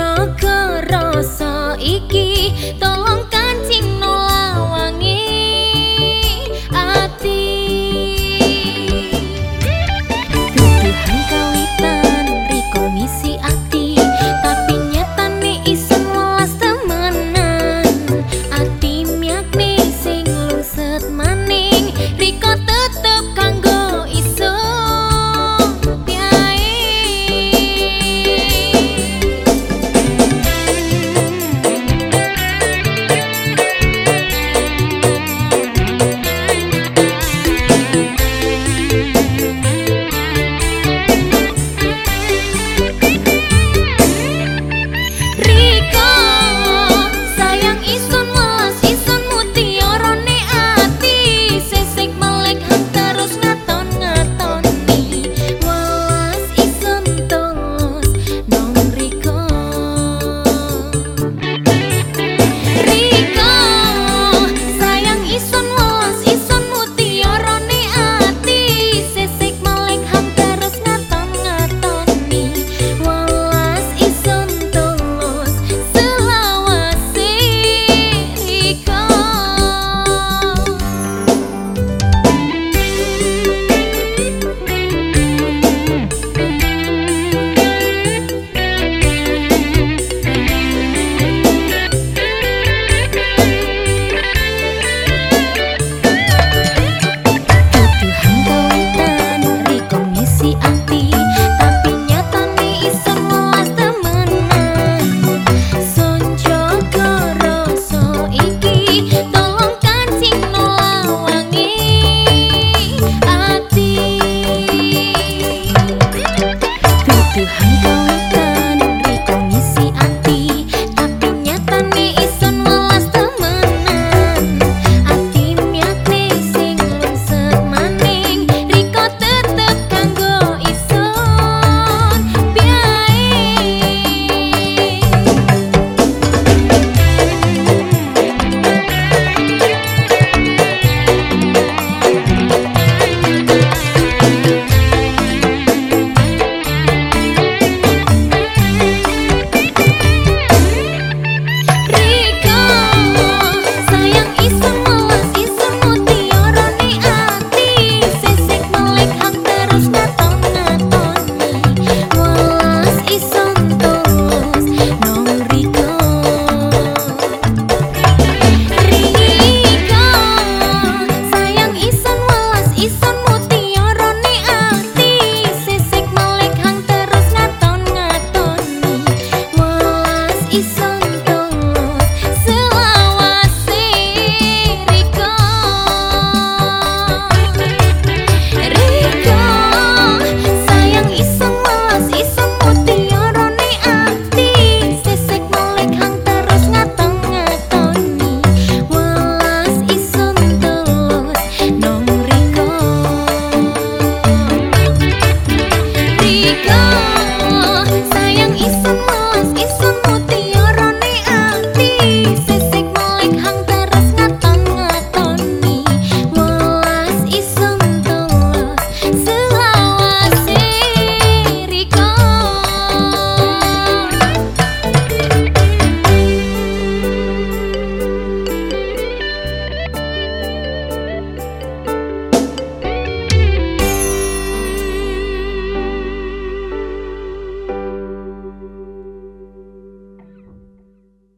Jaga rasa iki tolong